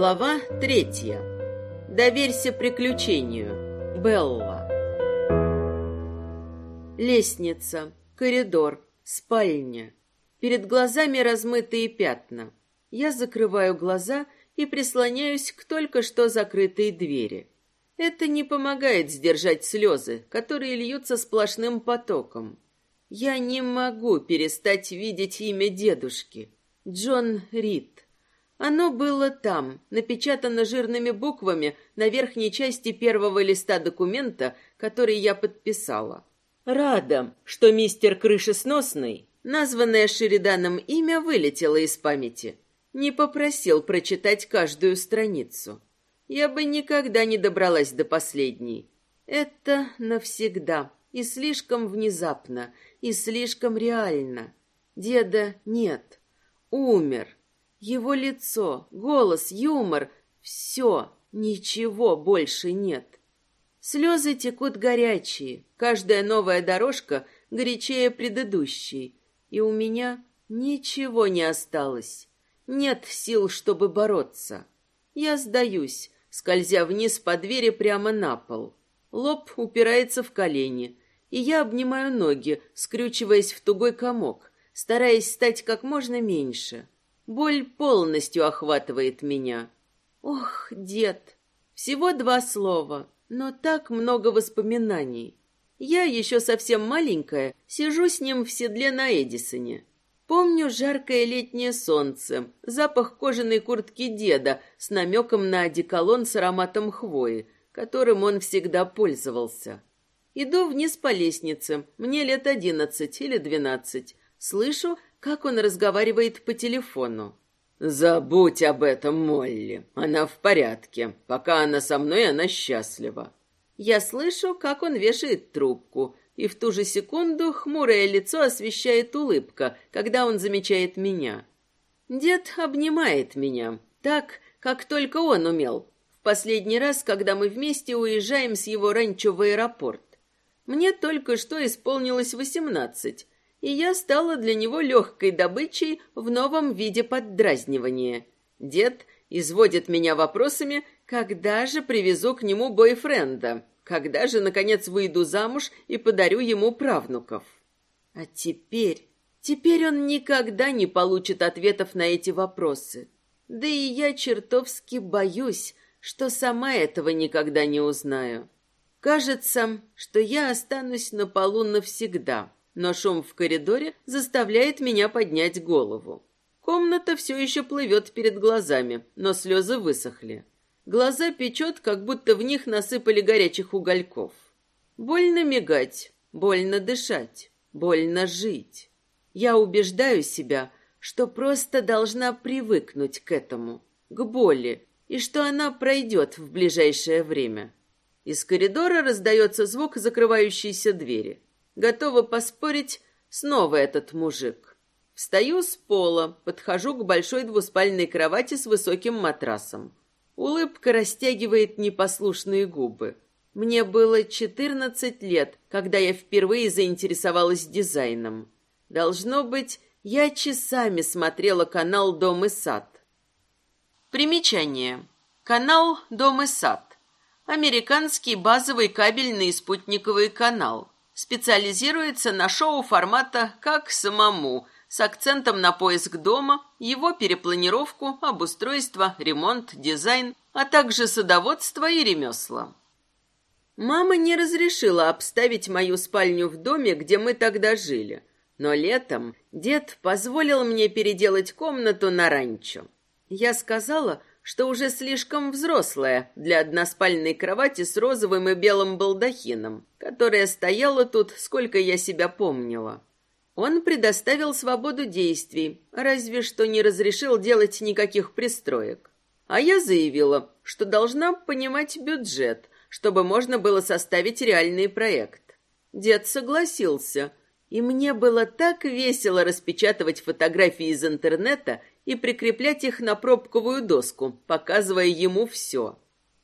Глава третья. Доверься приключению. Белла. Лестница, коридор, спальня. Перед глазами размытые пятна. Я закрываю глаза и прислоняюсь к только что закрытой двери. Это не помогает сдержать слезы, которые льются сплошным потоком. Я не могу перестать видеть имя дедушки. Джон Рид. Оно было там, напечатано жирными буквами на верхней части первого листа документа, который я подписала. Рада, что мистер Крышесносный, названное Шериданом имя, вылетело из памяти. Не попросил прочитать каждую страницу. Я бы никогда не добралась до последней. Это навсегда и слишком внезапно, и слишком реально. Деда нет. Умер. Его лицо, голос, юмор — все, ничего больше нет. Слезы текут горячие, каждая новая дорожка горячее предыдущей, и у меня ничего не осталось. Нет сил, чтобы бороться. Я сдаюсь, скользя вниз по двери прямо на пол. Лоб упирается в колени, и я обнимаю ноги, скрючиваясь в тугой комок, стараясь стать как можно меньше. Боль полностью охватывает меня. Ох, дед, всего два слова, но так много воспоминаний. Я еще совсем маленькая, сижу с ним в седле на Эдисоне. Помню жаркое летнее солнце, запах кожаной куртки деда с намеком на одеколон с ароматом хвои, которым он всегда пользовался. Иду вниз по лестнице. Мне лет одиннадцать или двенадцать. Слышу, как он разговаривает по телефону. «Забудь об этом, Молли. Она в порядке. Пока она со мной, она счастлива». Я слышу, как он вешает трубку, и в ту же секунду хмурое лицо освещает улыбка, когда он замечает меня. Дед обнимает меня, так, как только он умел. В последний раз, когда мы вместе уезжаем с его ранчо в аэропорт. Мне только что исполнилось восемнадцать, и я стала для него легкой добычей в новом виде поддразнивания. Дед изводит меня вопросами, когда же привезу к нему бойфренда, когда же, наконец, выйду замуж и подарю ему правнуков. А теперь... Теперь он никогда не получит ответов на эти вопросы. Да и я чертовски боюсь, что сама этого никогда не узнаю. Кажется, что я останусь на полу навсегда, но шум в коридоре заставляет меня поднять голову. Комната все еще плывет перед глазами, но слезы высохли. Глаза печет, как будто в них насыпали горячих угольков. Больно мигать, больно дышать, больно жить. Я убеждаю себя, что просто должна привыкнуть к этому, к боли, и что она пройдет в ближайшее время. Из коридора раздается звук закрывающейся двери. Готова поспорить, снова этот мужик. Встаю с пола, подхожу к большой двуспальной кровати с высоким матрасом. Улыбка растягивает непослушные губы. Мне было четырнадцать лет, когда я впервые заинтересовалась дизайном. Должно быть, я часами смотрела канал «Дом и сад». Примечание. Канал «Дом и сад» американский базовый кабельный спутниковый канал. Специализируется на шоу формата «Как самому», с акцентом на поиск дома, его перепланировку, обустройство, ремонт, дизайн, а также садоводство и ремесла. Мама не разрешила обставить мою спальню в доме, где мы тогда жили, но летом дед позволил мне переделать комнату на ранчо. Я сказала, что уже слишком взрослая для односпальной кровати с розовым и белым балдахином, которая стояла тут, сколько я себя помнила. Он предоставил свободу действий, разве что не разрешил делать никаких пристроек. А я заявила, что должна понимать бюджет, чтобы можно было составить реальный проект. Дед согласился, и мне было так весело распечатывать фотографии из интернета и прикреплять их на пробковую доску, показывая ему все.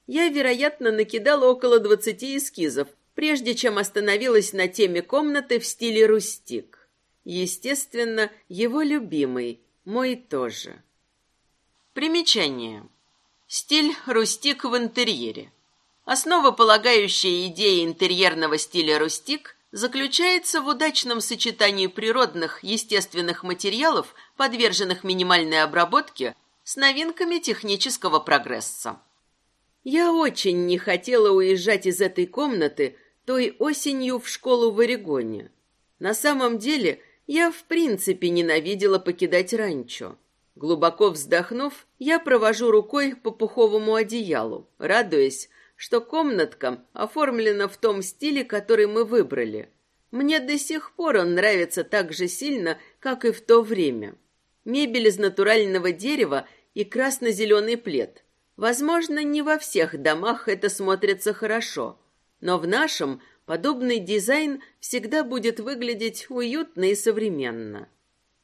Я, вероятно, накидала около двадцати эскизов, прежде чем остановилась на теме комнаты в стиле рустик. Естественно, его любимый, мой тоже. Примечание. Стиль рустик в интерьере. Основополагающая идея интерьерного стиля рустик заключается в удачном сочетании природных, естественных материалов, подверженных минимальной обработке, с новинками технического прогресса. Я очень не хотела уезжать из этой комнаты той осенью в школу в Орегоне. На самом деле, я в принципе ненавидела покидать ранчо. Глубоко вздохнув, я провожу рукой по пуховому одеялу, радуясь, что комнатка оформлена в том стиле, который мы выбрали. Мне до сих пор он нравится так же сильно, как и в то время. Мебель из натурального дерева и красно-зеленый плед. Возможно, не во всех домах это смотрится хорошо, но в нашем подобный дизайн всегда будет выглядеть уютно и современно.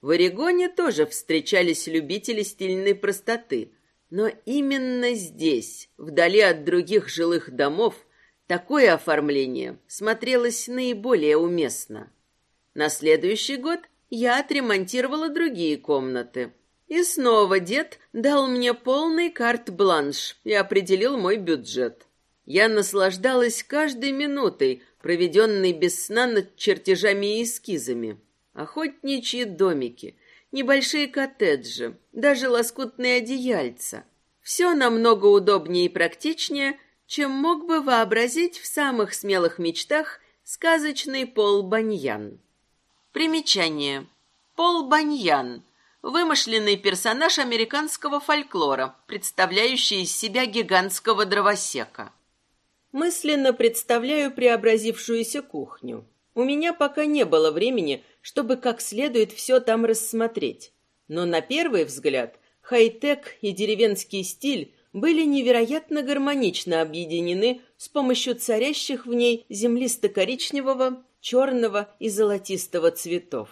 В Орегоне тоже встречались любители стильной простоты – но именно здесь, вдали от других жилых домов, такое оформление смотрелось наиболее уместно. На следующий год я отремонтировала другие комнаты. И снова дед дал мне полный карт-бланш и определил мой бюджет. Я наслаждалась каждой минутой, проведенной без сна над чертежами и эскизами. Охотничьи домики, небольшие коттеджи, даже лоскутные одеяльца. Все намного удобнее и практичнее, чем мог бы вообразить в самых смелых мечтах сказочный Пол Баньян. Примечание. Пол Баньян – вымышленный персонаж американского фольклора, представляющий из себя гигантского дровосека. Мысленно представляю преобразившуюся кухню. У меня пока не было времени чтобы как следует все там рассмотреть. Но на первый взгляд хай-тек и деревенский стиль были невероятно гармонично объединены с помощью царящих в ней землисто-коричневого, черного и золотистого цветов.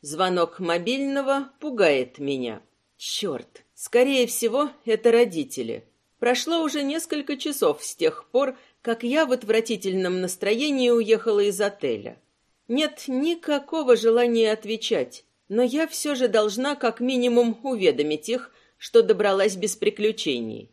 Звонок мобильного пугает меня. Черт, скорее всего, это родители. Прошло уже несколько часов с тех пор, как я в отвратительном настроении уехала из отеля. Нет никакого желания отвечать, но я все же должна как минимум уведомить их, что добралась без приключений.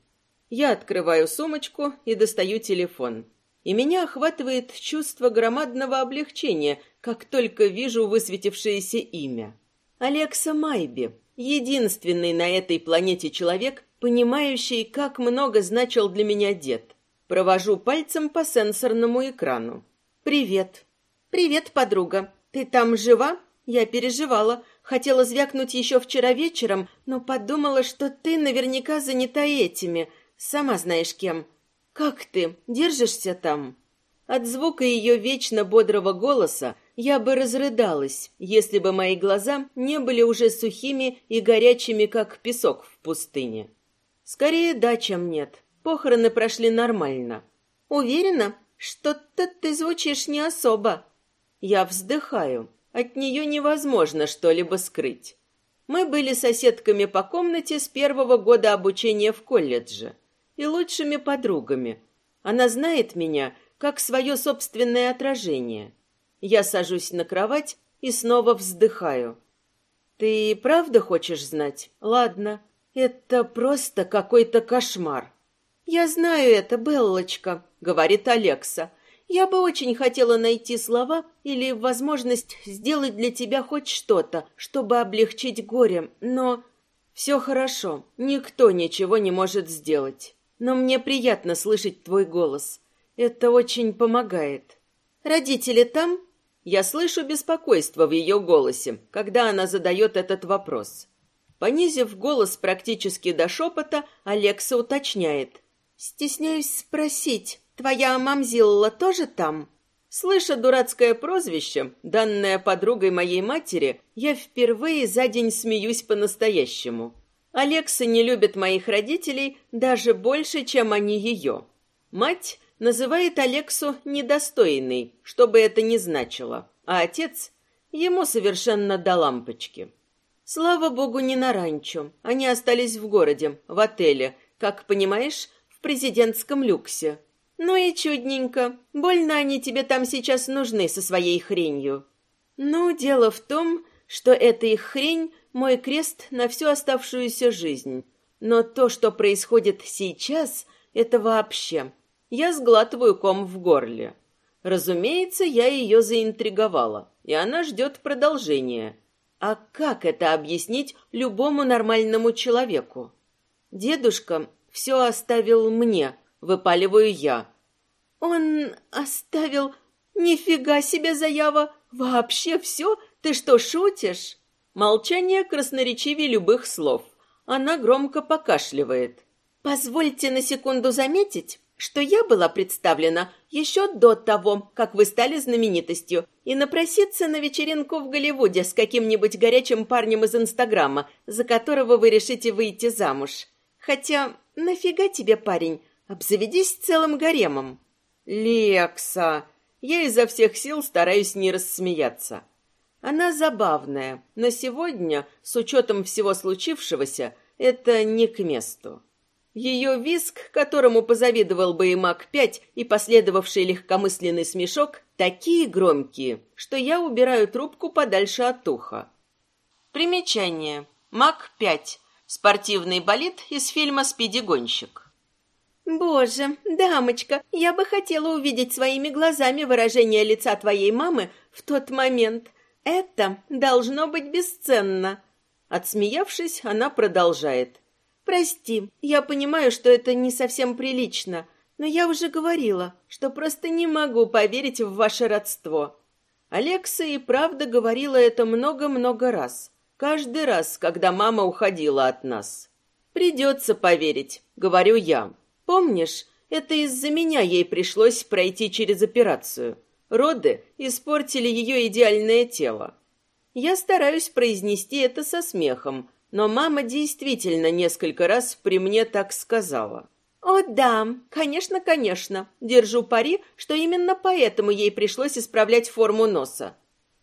Я открываю сумочку и достаю телефон. И меня охватывает чувство громадного облегчения, как только вижу высветившееся имя. Алекса Майби, единственный на этой планете человек, понимающий, как много значил для меня дед. Провожу пальцем по сенсорному экрану. «Привет. «Привет, подруга. Ты там жива?» Я переживала. Хотела звякнуть еще вчера вечером, но подумала, что ты наверняка занята этими. Сама знаешь кем. Как ты? Держишься там?» От звука ее вечно бодрого голоса я бы разрыдалась, если бы мои глаза не были уже сухими и горячими, как песок в пустыне. Скорее да, чем нет. Похороны прошли нормально. Уверена, что-то ты звучишь не особо. Я вздыхаю. От нее невозможно что-либо скрыть. Мы были соседками по комнате с первого года обучения в колледже и лучшими подругами. Она знает меня как свое собственное отражение. Я сажусь на кровать и снова вздыхаю. Ты правда хочешь знать? Ладно, это просто какой-то кошмар. Я знаю это, Беллочка, говорит Алекса. Я бы очень хотела найти слова или возможность сделать для тебя хоть что-то, чтобы облегчить горе, но... Все хорошо, никто ничего не может сделать. Но мне приятно слышать твой голос. Это очень помогает. Родители там? Я слышу беспокойство в ее голосе, когда она задает этот вопрос. Понизив голос практически до шепота, Алекса уточняет. «Стесняюсь спросить, Твоя мамзилла тоже там? Слыша дурацкое прозвище, данное подругой моей матери, я впервые за день смеюсь по-настоящему. Алекса не любит моих родителей даже больше, чем они ее. Мать называет Алексу недостойной, что бы это ни значило, а отец ему совершенно до лампочки. Слава богу, не на ранчо. Они остались в городе, в отеле, как понимаешь, в президентском люксе. Ну и чудненько. Больно они тебе там сейчас нужны со своей хренью. Ну, дело в том, что эта их хрень — мой крест на всю оставшуюся жизнь. Но то, что происходит сейчас, это вообще... Я сглатываю ком в горле. Разумеется, я ее заинтриговала, и она ждет продолжения. А как это объяснить любому нормальному человеку? Дедушка все оставил мне, выпаливаю я. Он оставил... Нифига себе заява! Вообще все? Ты что, шутишь? Молчание красноречивее любых слов. Она громко покашливает. Позвольте на секунду заметить, что я была представлена еще до того, как вы стали знаменитостью, и напроситься на вечеринку в Голливуде с каким-нибудь горячим парнем из Инстаграма, за которого вы решите выйти замуж. Хотя, нафига тебе, парень, обзаведись целым гаремом. Лекса, я изо всех сил стараюсь не рассмеяться. Она забавная, но сегодня, с учетом всего случившегося, это не к месту. Ее виск, которому позавидовал бы и Мак-5, и последовавший легкомысленный смешок, такие громкие, что я убираю трубку подальше от уха. Примечание. Мак-5. Спортивный болид из фильма «Спиди-гонщик». «Боже, дамочка, я бы хотела увидеть своими глазами выражение лица твоей мамы в тот момент. Это должно быть бесценно». Отсмеявшись, она продолжает. Прости, я понимаю, что это не совсем прилично, но я уже говорила, что просто не могу поверить в ваше родство. Алекса и правда говорила это много-много раз. Каждый раз, когда мама уходила от нас. Придется поверить, говорю я. Помнишь, это из-за меня ей пришлось пройти через операцию. Роды испортили ее идеальное тело. Я стараюсь произнести это со смехом, но мама действительно несколько раз при мне так сказала. «О, да, конечно, конечно. Держу пари, что именно поэтому ей пришлось исправлять форму носа.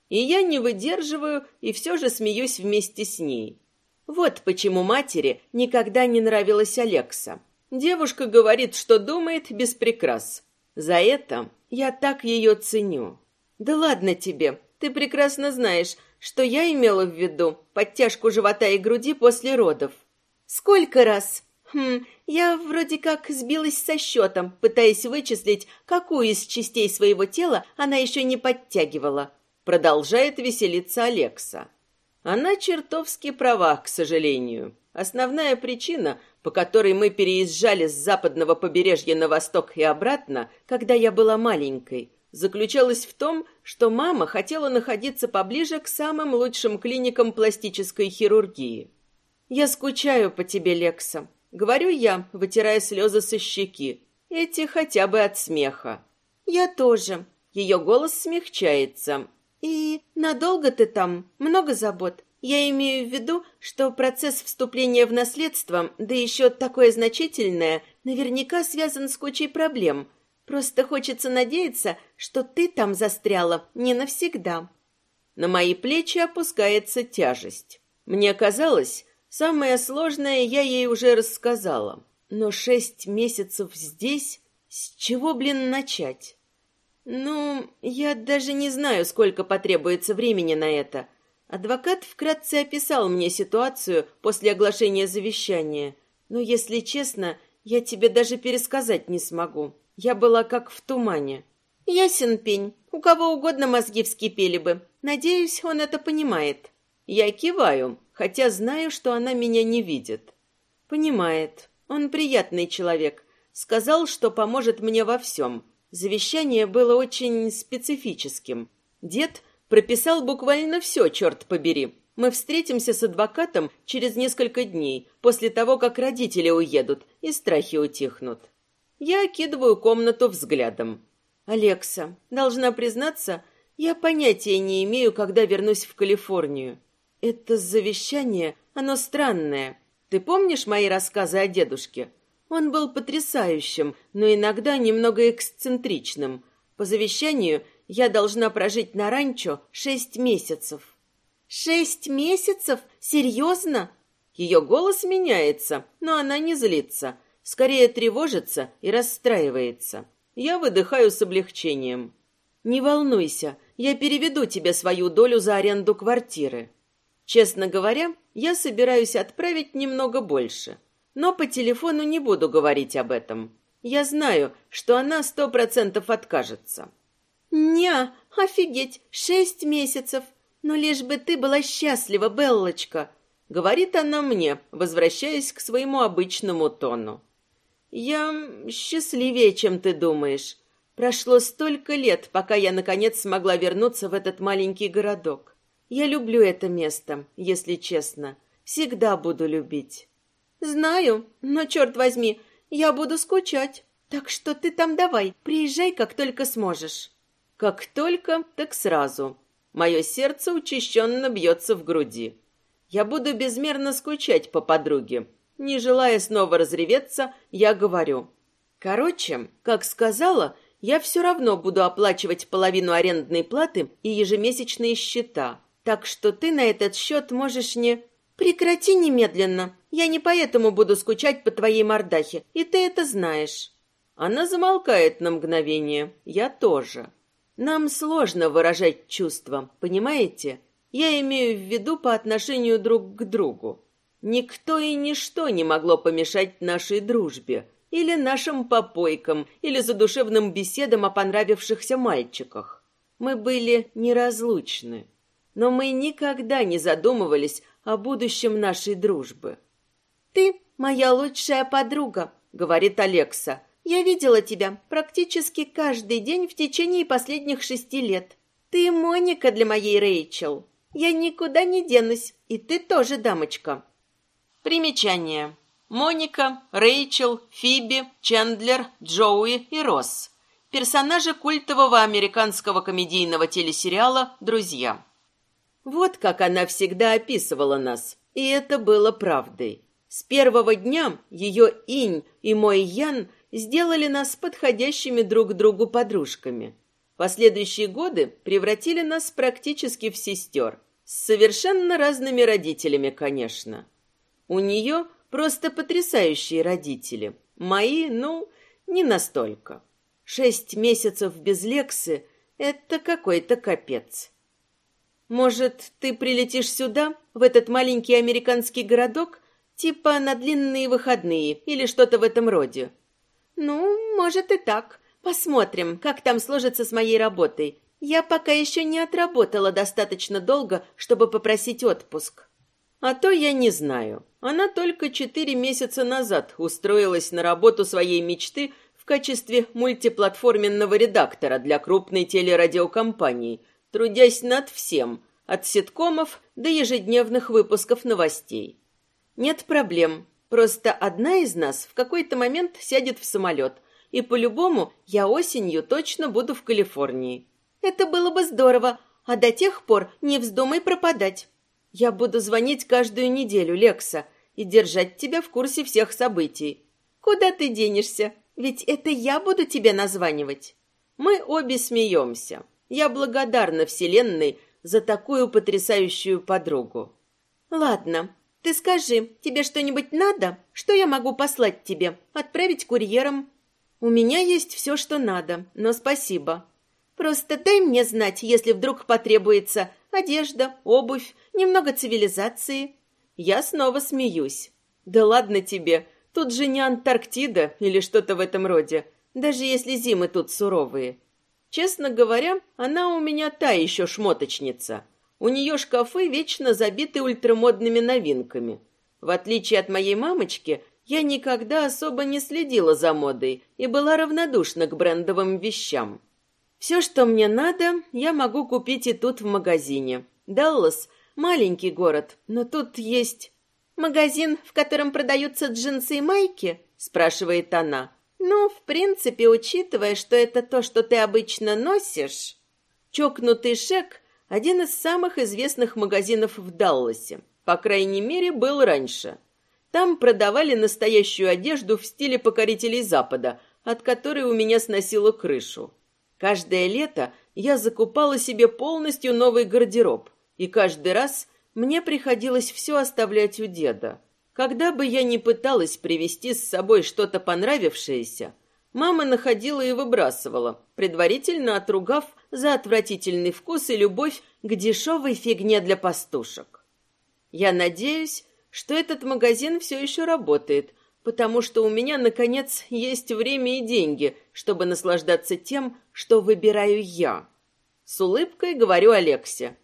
И я не выдерживаю и все же смеюсь вместе с ней. Вот почему матери никогда не нравилась Алекса. Девушка говорит, что думает без прикрас. За это я так ее ценю. Да ладно тебе, ты прекрасно знаешь, что я имела в виду подтяжку живота и груди после родов. Сколько раз? Хм, я вроде как сбилась со счетом, пытаясь вычислить, какую из частей своего тела она еще не подтягивала. Продолжает веселиться Алекса. Она чертовски права, к сожалению. Основная причина, по которой мы переезжали с западного побережья на восток и обратно, когда я была маленькой, заключалась в том, что мама хотела находиться поближе к самым лучшим клиникам пластической хирургии. «Я скучаю по тебе, Лекса», — говорю я, вытирая слезы со щеки. Эти хотя бы от смеха. «Я тоже». Ее голос смягчается. «И надолго ты там? Много забот?» Я имею в виду, что процесс вступления в наследство, да еще такое значительное, наверняка связан с кучей проблем, Просто хочется надеяться, что ты там застряла не навсегда. На мои плечи опускается тяжесть. Мне казалось, самое сложное я ей уже рассказала. Но шесть месяцев здесь... С чего, блин, начать? Ну, я даже не знаю, сколько потребуется времени на это. Адвокат вкратце описал мне ситуацию после оглашения завещания. Но, если честно, я тебе даже пересказать не смогу. Я была как в тумане. Ясен пень. У кого угодно мозги вскипели бы. Надеюсь, он это понимает. Я киваю, хотя знаю, что она меня не видит. Понимает. Он приятный человек. Сказал, что поможет мне во всем. Завещание было очень специфическим. Дед прописал буквально все, черт побери. Мы встретимся с адвокатом через несколько дней, после того, как родители уедут и страхи утихнут. Я окидываю комнату взглядом. «Алекса, должна признаться, я понятия не имею, когда вернусь в Калифорнию. Это завещание, оно странное. Ты помнишь мои рассказы о дедушке? Он был потрясающим, но иногда немного эксцентричным. По завещанию я должна прожить на ранчо шесть месяцев». «Шесть месяцев? Серьезно?» Ее голос меняется, но она не злится скорее тревожится и расстраивается. Я выдыхаю с облегчением. Не волнуйся, я переведу тебе свою долю за аренду квартиры. Честно говоря, я собираюсь отправить немного больше. но по телефону не буду говорить об этом. Я знаю, что она сто процентов откажется. «Не, офигеть, шесть месяцев. Но лишь бы ты была счастлива, Беллочка», — говорит она мне, возвращаясь к своему обычному тону. «Я счастливее, чем ты думаешь. Прошло столько лет, пока я, наконец, смогла вернуться в этот маленький городок. Я люблю это место, если честно. Всегда буду любить». «Знаю, но, черт возьми, я буду скучать. Так что ты там давай, приезжай, как только сможешь». Как только, так сразу. Мое сердце учащенно бьется в груди. Я буду безмерно скучать по подруге. Не желая снова разреветься, я говорю. Короче, как сказала, я все равно буду оплачивать половину арендной платы и ежемесячные счета. Так что ты на этот счет можешь не... Прекрати немедленно. Я не поэтому буду скучать по твоей мордахе, и ты это знаешь. Она замолкает на мгновение. Я тоже. Нам сложно выражать чувства, понимаете? Я имею в виду по отношению друг к другу. Никто и ничто не могло помешать нашей дружбе, или нашим попойкам, или задушевным беседам о понравившихся мальчиках. Мы были неразлучны, но мы никогда не задумывались о будущем нашей дружбы. «Ты моя лучшая подруга», — говорит Алекса, я видела тебя практически каждый день в течение последних шести лет. Ты Моника для моей Рэйчел. Я никуда не денусь, и ты тоже дамочка. Примечание. Моника, Рэйчел, Фиби, Чендлер, Джоуи и Росс. Персонажи культового американского комедийного телесериала «Друзья». Вот как она всегда описывала нас, и это было правдой. С первого дня ее инь и мой ян сделали нас подходящими друг другу подружками. Последующие годы превратили нас практически в сестер. С совершенно разными родителями, конечно. У нее просто потрясающие родители. Мои, ну, не настолько. Шесть месяцев без Лексы — это какой-то капец. Может, ты прилетишь сюда, в этот маленький американский городок, типа на длинные выходные или что-то в этом роде? Ну, может и так. Посмотрим, как там сложится с моей работой. Я пока еще не отработала достаточно долго, чтобы попросить отпуск. А то я не знаю. Она только четыре месяца назад устроилась на работу своей мечты в качестве мультиплатформенного редактора для крупной телерадиокомпании, трудясь над всем, от ситкомов до ежедневных выпусков новостей. Нет проблем. Просто одна из нас в какой-то момент сядет в самолет, и по-любому я осенью точно буду в Калифорнии. Это было бы здорово, а до тех пор не вздумай пропадать. Я буду звонить каждую неделю, Лекса, и держать тебя в курсе всех событий. Куда ты денешься? Ведь это я буду тебе названивать. Мы обе смеемся. Я благодарна Вселенной за такую потрясающую подругу. Ладно, ты скажи, тебе что-нибудь надо? Что я могу послать тебе? Отправить курьером? У меня есть все, что надо, но спасибо. Просто дай мне знать, если вдруг потребуется одежда, обувь, немного цивилизации. Я снова смеюсь. Да ладно тебе, тут же не Антарктида или что-то в этом роде, даже если зимы тут суровые. Честно говоря, она у меня та еще шмоточница — у нее шкафы вечно забиты ультрамодными новинками. В отличие от моей мамочки, я никогда особо не следила за модой и была равнодушна к брендовым вещам. Все, что мне надо, я могу купить и тут в магазине. Даллас – маленький город, но тут есть... «Магазин, в котором продаются джинсы и майки?» – спрашивает она. «Ну, в принципе, учитывая, что это то, что ты обычно носишь...» Чокнутый шек один из самых известных магазинов в Далласе. По крайней мере, был раньше. Там продавали настоящую одежду в стиле покорителей Запада, от которой у меня сносило крышу. Каждое лето я закупала себе полностью новый гардероб, и каждый раз мне приходилось все оставлять у деда. Когда бы я ни пыталась привезти с собой что-то понравившееся, мама находила и выбрасывала, предварительно отругав за отвратительный вкус и любовь к дешевой фигне для пастушек. Я надеюсь, что этот магазин все еще работает, потому что у меня, наконец, есть время и деньги, чтобы наслаждаться тем, что выбираю я. С улыбкой говорю Алексе.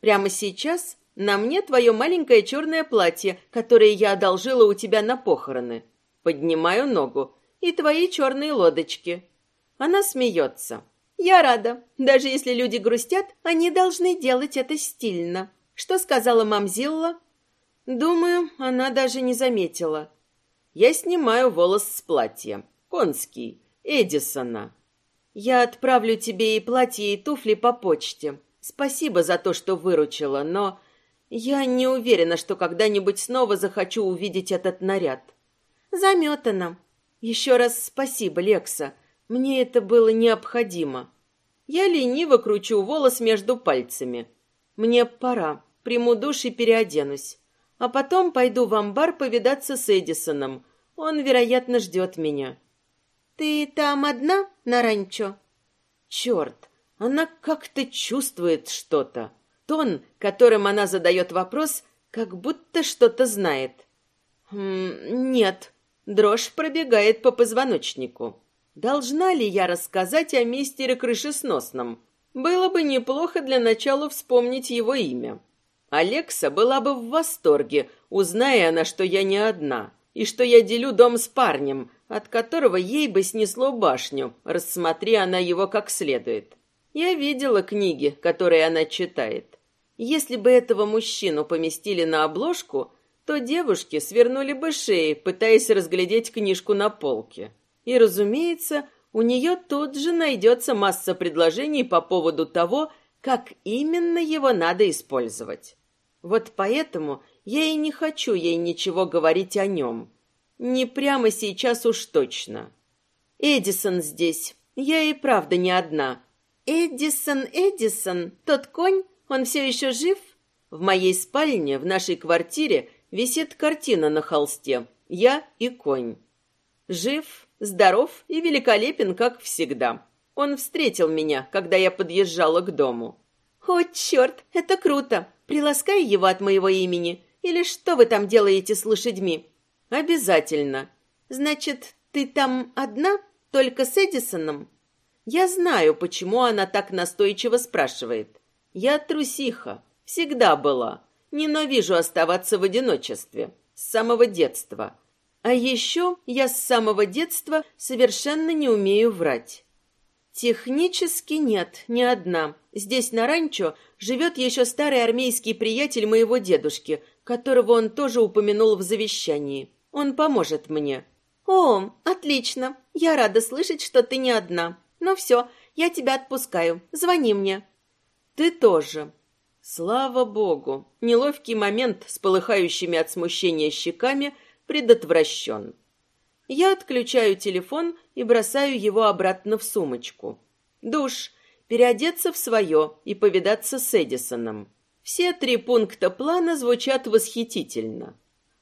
Прямо сейчас на мне твое маленькое черное платье, которое я одолжила у тебя на похороны. Поднимаю ногу. И твои черные лодочки. Она смеется. Я рада. Даже если люди грустят, они должны делать это стильно. Что сказала мамзилла? Думаю, она даже не заметила. Я снимаю волос с платья. Конский. Эдисона. Я отправлю тебе и платье, и туфли по почте. Спасибо за то, что выручила, но я не уверена, что когда-нибудь снова захочу увидеть этот наряд. Заметано. Еще раз спасибо, Лекса. Мне это было необходимо. Я лениво кручу волос между пальцами. Мне пора. Приму душ и переоденусь. А потом пойду в амбар повидаться с Эдисоном. Он, вероятно, ждет меня. Ты там одна на ранчо? Черт, она как-то чувствует что-то. Тон, которым она задает вопрос, как будто что-то знает. Хм, нет, дрожь пробегает по позвоночнику. Должна ли я рассказать о мистере Крышесносном? Было бы неплохо для начала вспомнить его имя. Алекса была бы в восторге, узная она, что я не одна, и что я делю дом с парнем, от которого ей бы снесло башню, рассмотри она его как следует. Я видела книги, которые она читает. Если бы этого мужчину поместили на обложку, то девушки свернули бы шеи, пытаясь разглядеть книжку на полке. И, разумеется, у нее тут же найдется масса предложений по поводу того, как именно его надо использовать. Вот поэтому я и не хочу ей ничего говорить о нем. Не прямо сейчас уж точно. Эдисон здесь. Я и правда не одна. Эдисон, Эдисон, тот конь, он все еще жив? В моей спальне, в нашей квартире, висит картина на холсте. Я и конь. Жив, здоров и великолепен, как всегда. Он встретил меня, когда я подъезжала к дому. «О, черт, это круто! Приласкай его от моего имени. Или что вы там делаете с лошадьми?» «Обязательно. Значит, ты там одна, только с Эдисоном?» «Я знаю, почему она так настойчиво спрашивает. Я трусиха. Всегда была. Ненавижу оставаться в одиночестве. С самого детства. А еще я с самого детства совершенно не умею врать. Технически нет, не одна. Здесь на ранчо живет еще старый армейский приятель моего дедушки, которого он тоже упомянул в завещании. Он поможет мне. О, отлично. Я рада слышать, что ты не одна. Ну все, я тебя отпускаю. Звони мне. Ты тоже. Слава богу. Неловкий момент с полыхающими от смущения щеками – предотвращен. Я отключаю телефон и бросаю его обратно в сумочку. Душ, переодеться в свое и повидаться с Эдисоном. Все три пункта плана звучат восхитительно.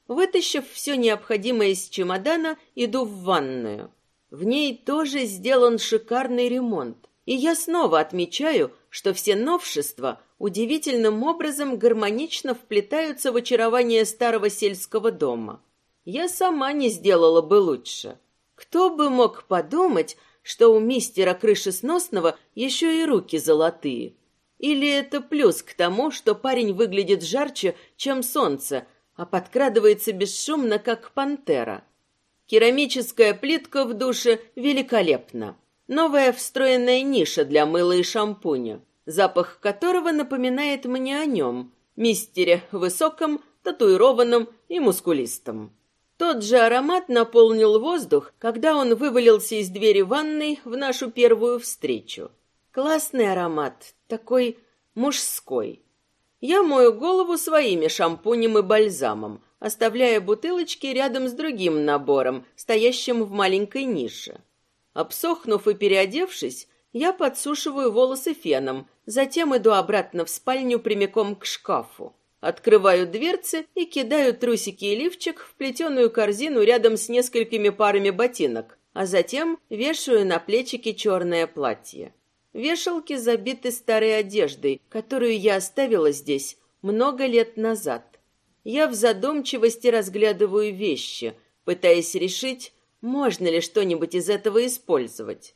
Вытащив все необходимое из чемодана, иду в ванную. В ней тоже сделан шикарный ремонт. И я снова отмечаю, что все новшества удивительным образом гармонично вплетаются в очарование старого сельского дома я сама не сделала бы лучше. Кто бы мог подумать, что у мистера крышесносного еще и руки золотые? Или это плюс к тому, что парень выглядит жарче, чем солнце, а подкрадывается бесшумно, как пантера? Керамическая плитка в душе великолепна. Новая встроенная ниша для мыла и шампуня, запах которого напоминает мне о нем, мистере высоком, татуированном и мускулистом. Тот же аромат наполнил воздух, когда он вывалился из двери ванной в нашу первую встречу. Классный аромат, такой мужской. Я мою голову своими шампунем и бальзамом, оставляя бутылочки рядом с другим набором, стоящим в маленькой нише. Обсохнув и переодевшись, я подсушиваю волосы феном, затем иду обратно в спальню прямиком к шкафу. Открываю дверцы и кидаю трусики и лифчик в плетеную корзину рядом с несколькими парами ботинок, а затем вешаю на плечики черное платье. Вешалки забиты старой одеждой, которую я оставила здесь много лет назад. Я в задумчивости разглядываю вещи, пытаясь решить, можно ли что-нибудь из этого использовать.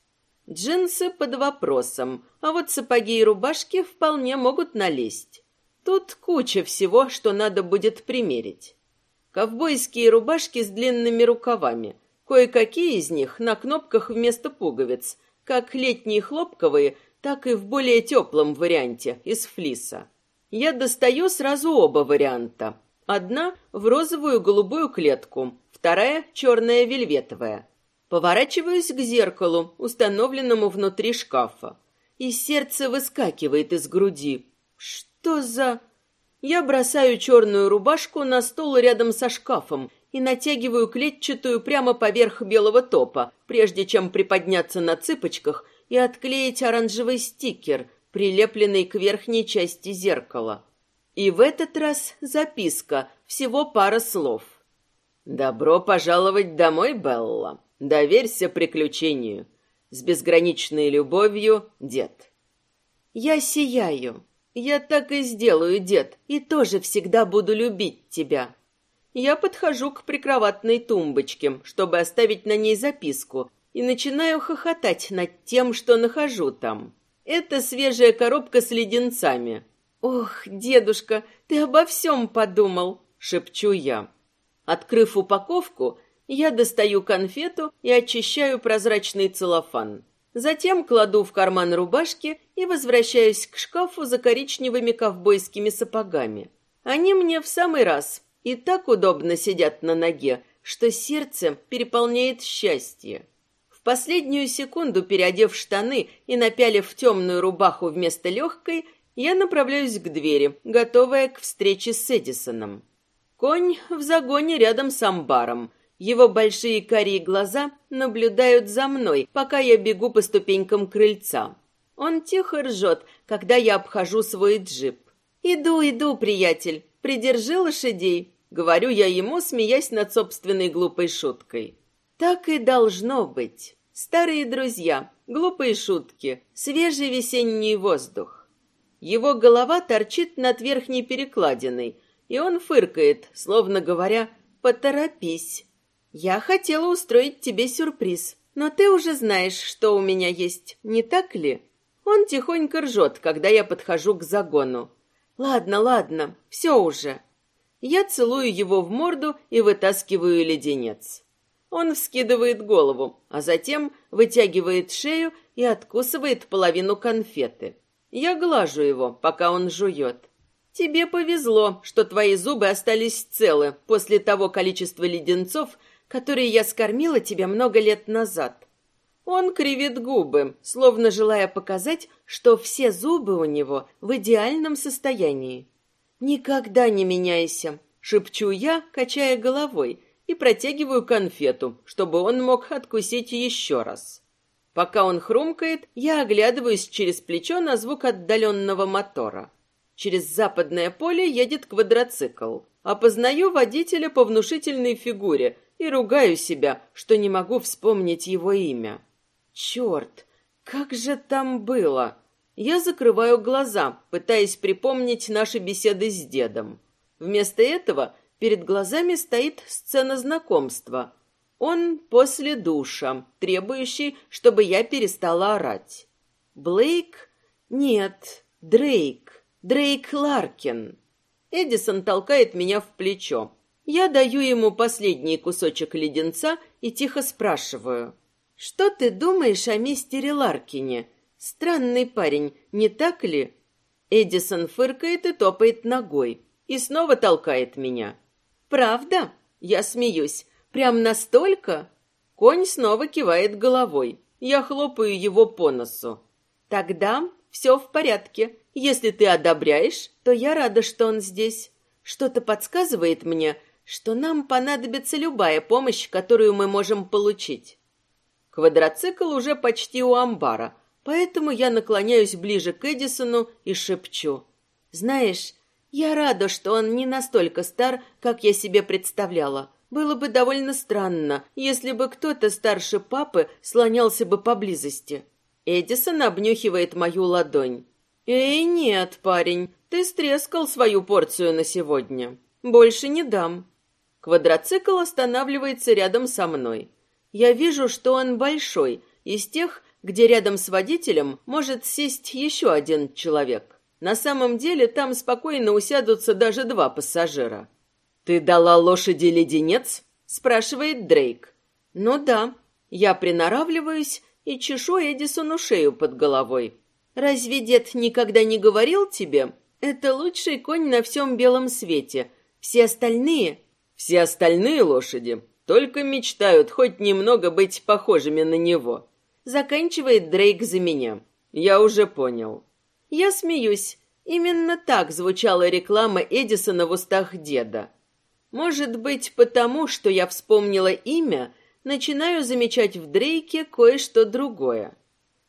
Джинсы под вопросом, а вот сапоги и рубашки вполне могут налезть. Тут куча всего, что надо будет примерить. Ковбойские рубашки с длинными рукавами. Кое-какие из них на кнопках вместо пуговиц, как летние хлопковые, так и в более теплом варианте, из флиса. Я достаю сразу оба варианта. Одна в розовую голубую клетку, вторая черная вельветовая. Поворачиваюсь к зеркалу, установленному внутри шкафа. И сердце выскакивает из груди. Что за... Я бросаю черную рубашку на стол рядом со шкафом и натягиваю клетчатую прямо поверх белого топа, прежде чем приподняться на цыпочках и отклеить оранжевый стикер, прилепленный к верхней части зеркала. И в этот раз записка, всего пара слов. «Добро пожаловать домой, Белла. Доверься приключению. С безграничной любовью, дед». «Я сияю. Я так и сделаю, дед, и тоже всегда буду любить тебя». Я подхожу к прикроватной тумбочке, чтобы оставить на ней записку, и начинаю хохотать над тем, что нахожу там. Это свежая коробка с леденцами. «Ох, дедушка, ты обо всем подумал», — шепчу я. Открыв упаковку, я достаю конфету и очищаю прозрачный целлофан. Затем кладу в карман рубашки и возвращаюсь к шкафу за коричневыми ковбойскими сапогами. Они мне в самый раз и так удобно сидят на ноге, что сердце переполняет счастье. В последнюю секунду, переодев штаны и напялив темную рубаху вместо легкой, я направляюсь к двери, готовая к встрече с Эдисоном. Конь в загоне рядом с амбаром. Его большие карие глаза наблюдают за мной, пока я бегу по ступенькам крыльца. Он тихо ржет, когда я обхожу свой джип. «Иду, иду, приятель, придержи лошадей», — говорю я ему, смеясь над собственной глупой шуткой. Так и должно быть. Старые друзья, глупые шутки, свежий весенний воздух. Его голова торчит над верхней перекладиной, и он фыркает, словно говоря «поторопись». «Я хотела устроить тебе сюрприз, но ты уже знаешь, что у меня есть, не так ли?» Он тихонько ржет, когда я подхожу к загону. «Ладно, ладно, все уже». Я целую его в морду и вытаскиваю леденец. Он вскидывает голову, а затем вытягивает шею и откусывает половину конфеты. Я глажу его, пока он жует. Тебе повезло, что твои зубы остались целы после того количества леденцов, которые я скормила тебе много лет назад. Он кривит губы, словно желая показать, что все зубы у него в идеальном состоянии. Никогда не меняйся, шепчу я, качая головой, и протягиваю конфету, чтобы он мог откусить еще раз. Пока он хрумкает, я оглядываюсь через плечо на звук отдаленного мотора. Через западное поле едет квадроцикл. Опознаю водителя по внушительной фигуре и ругаю себя, что не могу вспомнить его имя. Черт, как же там было? Я закрываю глаза, пытаясь припомнить наши беседы с дедом. Вместо этого перед глазами стоит сцена знакомства. Он после душа, требующий, чтобы я перестала орать. Блейк? Нет, Дрейк. Дрейк Ларкин. Эдисон толкает меня в плечо. Я даю ему последний кусочек леденца и тихо спрашиваю. «Что ты думаешь о мистере Ларкине? Странный парень, не так ли?» Эдисон фыркает и топает ногой. И снова толкает меня. «Правда?» Я смеюсь. «Прям настолько?» Конь снова кивает головой. Я хлопаю его по носу. «Тогда все в порядке. Если ты одобряешь, то я рада, что он здесь. Что-то подсказывает мне, что нам понадобится любая помощь, которую мы можем получить. Квадроцикл уже почти у амбара, поэтому я наклоняюсь ближе к Эдисону и шепчу. «Знаешь, я рада, что он не настолько стар, как я себе представляла. Было бы довольно странно, если бы кто-то старше папы слонялся бы поблизости». Эдисон обнюхивает мою ладонь. «Эй, нет, парень, ты стрескал свою порцию на сегодня. Больше не дам». Квадроцикл останавливается рядом со мной. Я вижу, что он большой, из тех, где рядом с водителем может сесть еще один человек. На самом деле там спокойно усядутся даже два пассажира. «Ты дала лошади леденец?» – спрашивает Дрейк. «Ну да». Я приноравливаюсь и чешу Эдисону шею под головой. «Разве дед никогда не говорил тебе? Это лучший конь на всем белом свете. Все остальные...» «Все остальные лошади только мечтают хоть немного быть похожими на него», Заканчивает Дрейк за меня. Я уже понял. Я смеюсь. Именно так звучала реклама Эдисона в устах деда. Может быть, потому, что я вспомнила имя, начинаю замечать в Дрейке кое-что другое.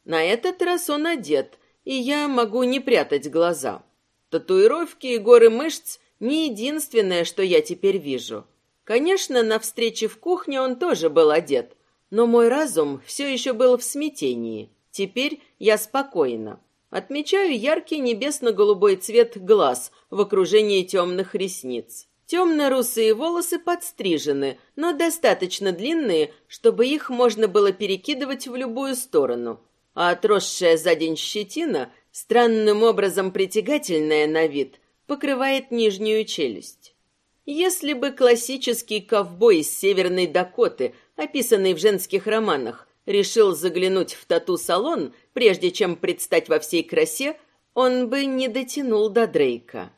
На этот раз он одет, и я могу не прятать глаза. Татуировки и горы мышц не единственное, что я теперь вижу. Конечно, на встрече в кухне он тоже был одет, но мой разум все еще был в смятении. Теперь я спокойна. Отмечаю яркий небесно-голубой цвет глаз в окружении темных ресниц. Темно-русые волосы подстрижены, но достаточно длинные, чтобы их можно было перекидывать в любую сторону. А отросшая за день щетина, странным образом притягательная на вид, покрывает нижнюю челюсть. Если бы классический ковбой из Северной Дакоты описанный в женских романах, решил заглянуть в тату-салон, прежде чем предстать во всей красе, он бы не дотянул до Дрейка.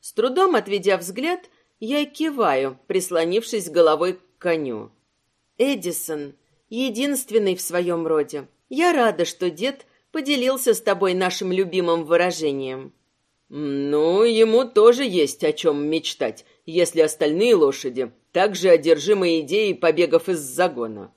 С трудом отведя взгляд, я киваю, прислонившись головой к коню. Эдисон, единственный в своем роде. Я рада, что дед поделился с тобой нашим любимым выражением. Ну, ему тоже есть о чем мечтать, если остальные лошади также одержимой идеей побегов из загона.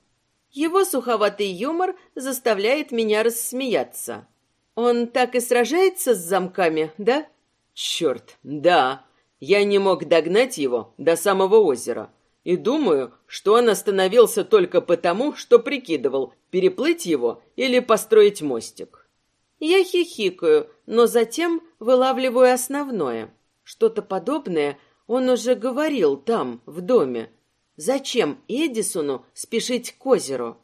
Его суховатый юмор заставляет меня рассмеяться. Он так и сражается с замками, да? Черт, да. Я не мог догнать его до самого озера. И думаю, что он остановился только потому, что прикидывал, переплыть его или построить мостик. Я хихикаю, но затем вылавливаю основное. Что-то подобное он уже говорил там, в доме. Зачем Эдисону спешить к озеру?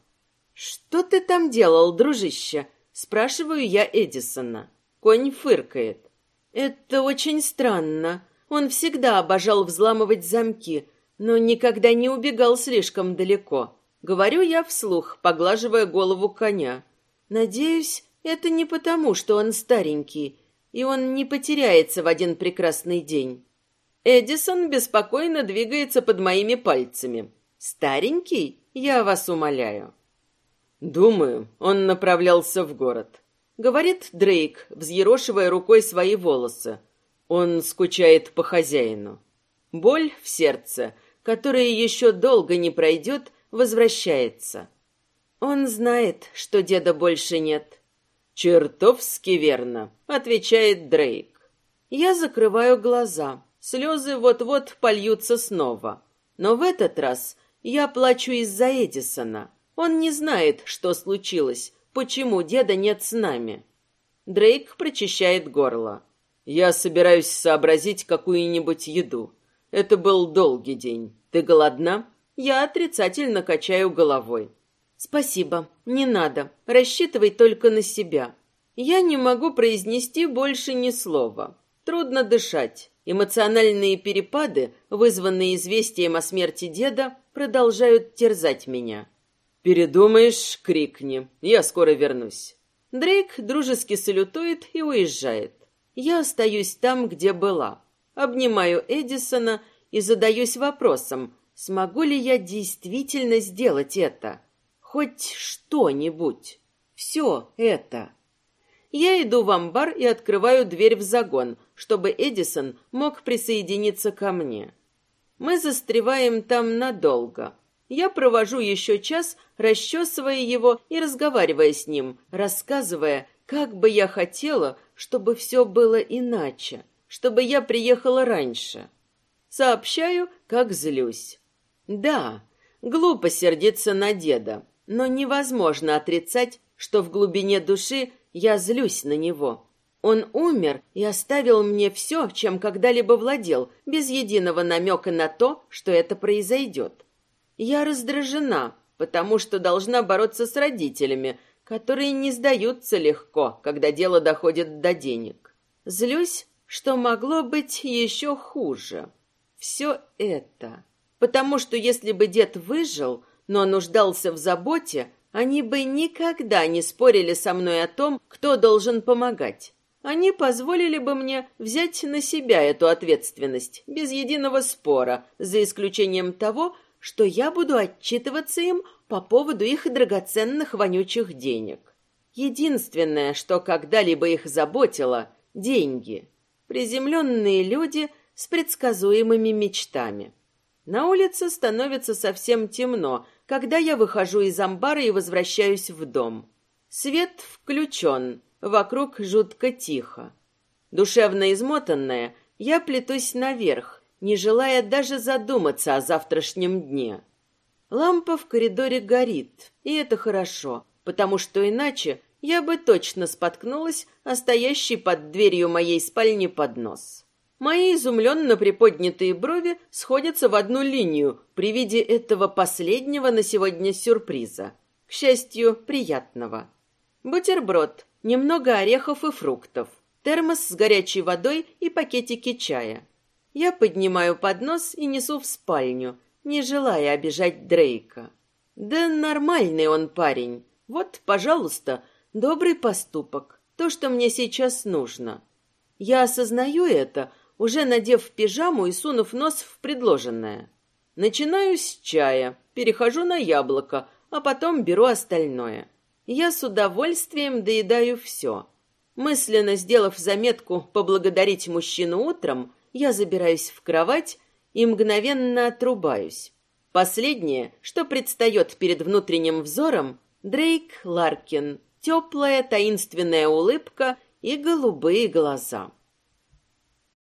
Что ты там делал, дружище? Спрашиваю я Эдисона. Конь фыркает. Это очень странно. Он всегда обожал взламывать замки, но никогда не убегал слишком далеко. Говорю я вслух, поглаживая голову коня. Надеюсь, это не потому, что он старенький, и он не потеряется в один прекрасный день. Эдисон беспокойно двигается под моими пальцами. Старенький, я вас умоляю. Думаю, он направлялся в город. Говорит Дрейк, взъерошивая рукой свои волосы. Он скучает по хозяину. Боль в сердце, которая еще долго не пройдет, возвращается. Он знает, что деда больше нет. Чертовски верно, отвечает Дрейк. Я закрываю глаза. Слезы вот-вот польются снова. Но в этот раз я плачу из-за Эдисона. Он не знает, что случилось, почему деда нет с нами. Дрейк прочищает горло. Я собираюсь сообразить какую-нибудь еду. Это был долгий день. Ты голодна? Я отрицательно качаю головой. Спасибо, не надо. Рассчитывай только на себя. Я не могу произнести больше ни слова. Трудно дышать. Эмоциональные перепады, вызванные известием о смерти деда, продолжают терзать меня. «Передумаешь, крикни. Я скоро вернусь». Дрейк дружески салютует и уезжает. Я остаюсь там, где была. Обнимаю Эдисона и задаюсь вопросом, смогу ли я действительно сделать это? Хоть что-нибудь. Все это. Я иду в амбар и открываю дверь в загон, чтобы Эдисон мог присоединиться ко мне. Мы застреваем там надолго. Я провожу еще час, расчесывая его и разговаривая с ним, рассказывая, как бы я хотела, чтобы все было иначе, чтобы я приехала раньше. Сообщаю, как злюсь. Да, глупо сердиться на деда, но невозможно отрицать, что в глубине души я злюсь на него. Он умер и оставил мне все, чем когда-либо владел, без единого намека на то, что это произойдет. Я раздражена, потому что должна бороться с родителями, которые не сдаются легко, когда дело доходит до денег. Злюсь, что могло быть еще хуже. Все это. Потому что если бы дед выжил, но нуждался в заботе, они бы никогда не спорили со мной о том, кто должен помогать. Они позволили бы мне взять на себя эту ответственность без единого спора, за исключением того, что я буду отчитываться им по поводу их драгоценных вонючих денег. Единственное, что когда-либо их заботило – деньги. Приземленные люди с предсказуемыми мечтами. На улице становится совсем темно, когда я выхожу из амбара и возвращаюсь в дом. Свет включен, вокруг жутко тихо. Душевно измотанная, я плетусь наверх, не желая даже задуматься о завтрашнем дне. Лампа в коридоре горит, и это хорошо, потому что иначе я бы точно споткнулась о стоящий под дверью моей спальни поднос. Мои изумленно приподнятые брови сходятся в одну линию при виде этого последнего на сегодня сюрприза. К счастью, приятного. Бутерброд, немного орехов и фруктов, термос с горячей водой и пакетики чая. Я поднимаю поднос и несу в спальню, не желая обижать Дрейка. Да нормальный он парень. Вот, пожалуйста, добрый поступок. То, что мне сейчас нужно. Я осознаю это, уже надев пижаму и сунув нос в предложенное. Начинаю с чая, перехожу на яблоко, а потом беру остальное. Я с удовольствием доедаю все. Мысленно сделав заметку поблагодарить мужчину утром, я забираюсь в кровать и мгновенно отрубаюсь. Последнее, что предстает перед внутренним взором, Дрейк Ларкин, теплая таинственная улыбка и голубые глаза.